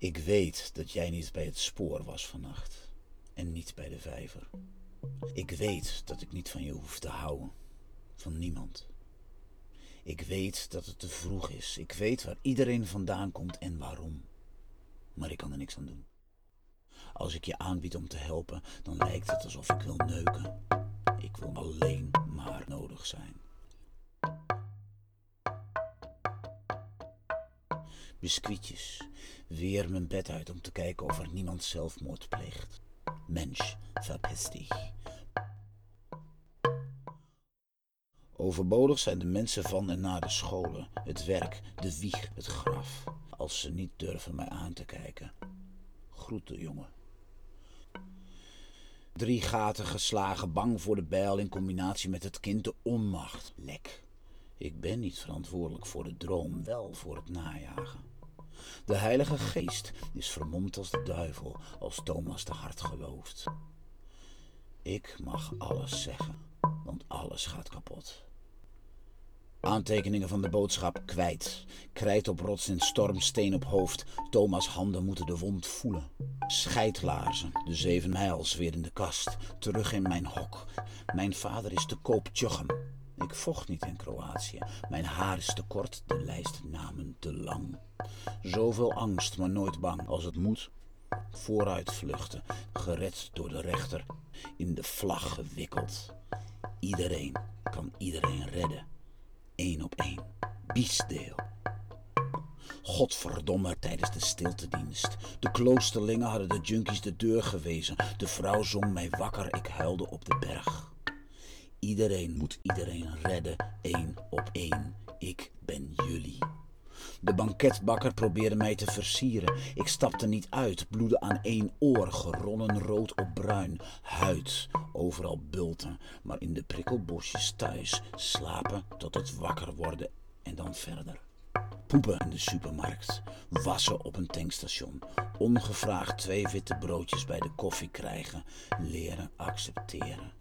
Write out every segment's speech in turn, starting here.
Ik weet dat jij niet bij het spoor was vannacht en niet bij de vijver. Ik weet dat ik niet van je hoef te houden, van niemand. Ik weet dat het te vroeg is. Ik weet waar iedereen vandaan komt en waarom. Maar ik kan er niks aan doen. Als ik je aanbied om te helpen, dan lijkt het alsof ik wil neuken. Ik wil alleen maar nodig zijn. Biscuitjes. Weer mijn bed uit om te kijken of er niemand zelfmoord pleegt. Mensch, dich. Overbodig zijn de mensen van en na de scholen, het werk, de wieg, het graf, als ze niet durven mij aan te kijken. Groeten, jongen. Drie gaten geslagen, bang voor de bijl in combinatie met het kind de onmacht. Lek. Ik ben niet verantwoordelijk voor de droom, wel voor het najagen. De Heilige Geest is vermomd als de duivel, als Thomas de Hart gelooft. Ik mag alles zeggen, want alles gaat kapot. Aantekeningen van de boodschap kwijt. Krijt op rots en storm, steen op hoofd. Thomas' handen moeten de wond voelen. Scheidlaarzen, de zeven mijls weer in de kast. Terug in mijn hok. Mijn vader is te koop Tjochem. Ik vocht niet in Kroatië. Mijn haar is te kort, de lijst namen te lang. Zoveel angst, maar nooit bang. Als het moet, vooruit vluchten. Gered door de rechter, in de vlag gewikkeld. Iedereen kan iedereen redden. Eén op één. Biesdeel. Godverdomme tijdens de stiltedienst. De kloosterlingen hadden de junkies de deur gewezen. De vrouw zong mij wakker, ik huilde op de berg. Iedereen moet iedereen redden, één op één. Ik ben jullie. De banketbakker probeerde mij te versieren. Ik stapte niet uit, bloedde aan één oor, geronnen rood op bruin. Huid, overal bulten, maar in de prikkelbosjes thuis. Slapen tot het wakker worden en dan verder. Poepen in de supermarkt, wassen op een tankstation, ongevraagd twee witte broodjes bij de koffie krijgen, leren accepteren.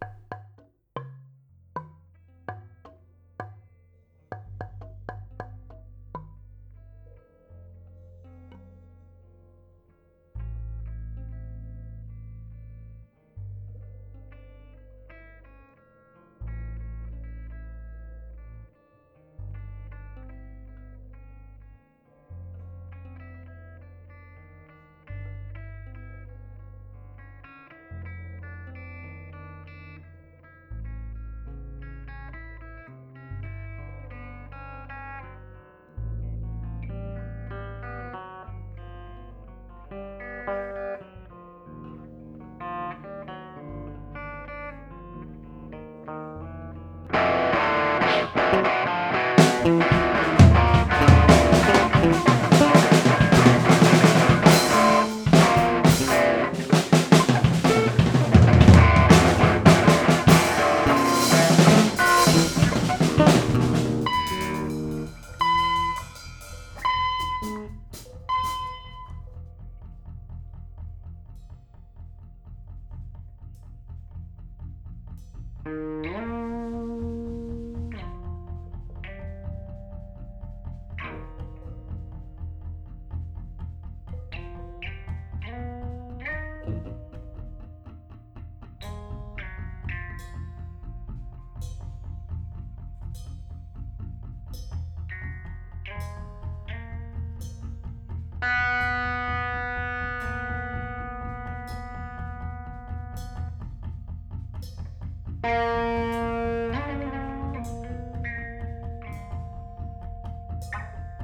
Mm-hmm.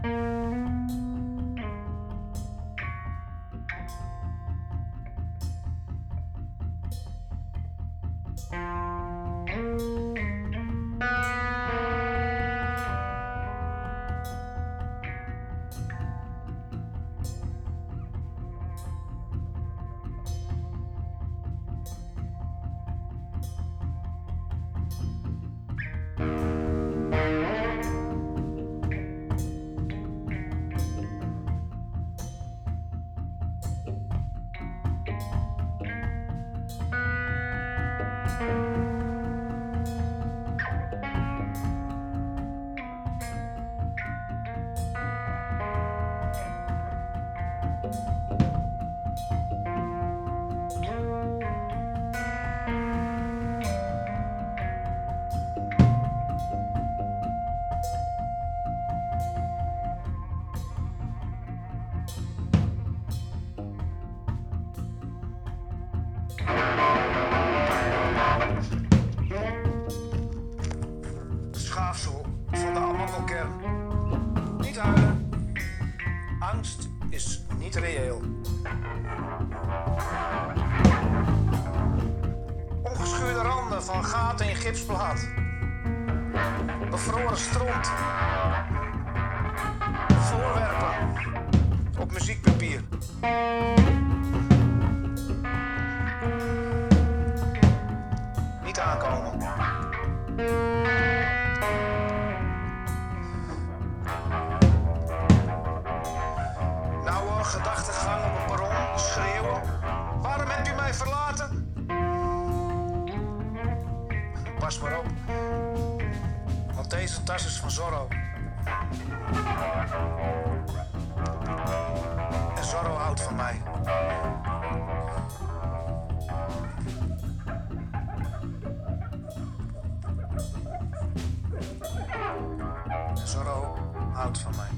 Bye. Niet reëel. Ongeschuurde randen van gaten in gipsplaat. Bevroren stront. Voorwerpen op muziekpapier. Niet aankomen. verlaten. Pas maar op, want deze tas is van Zorro. En Zorro houdt van mij. Zorro houdt van mij.